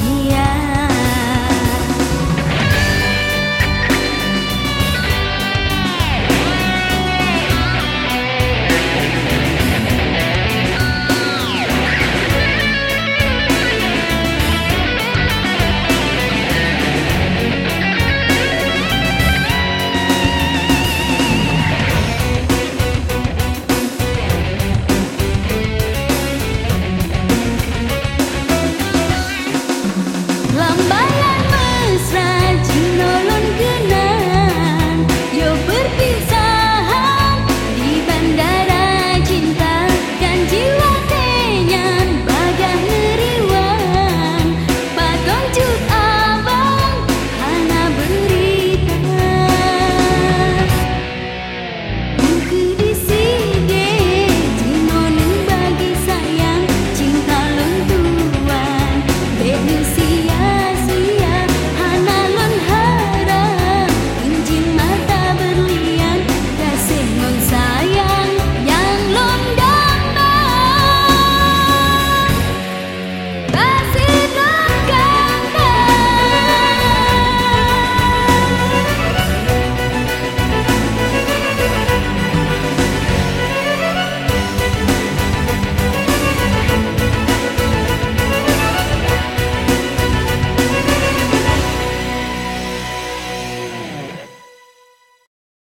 一样。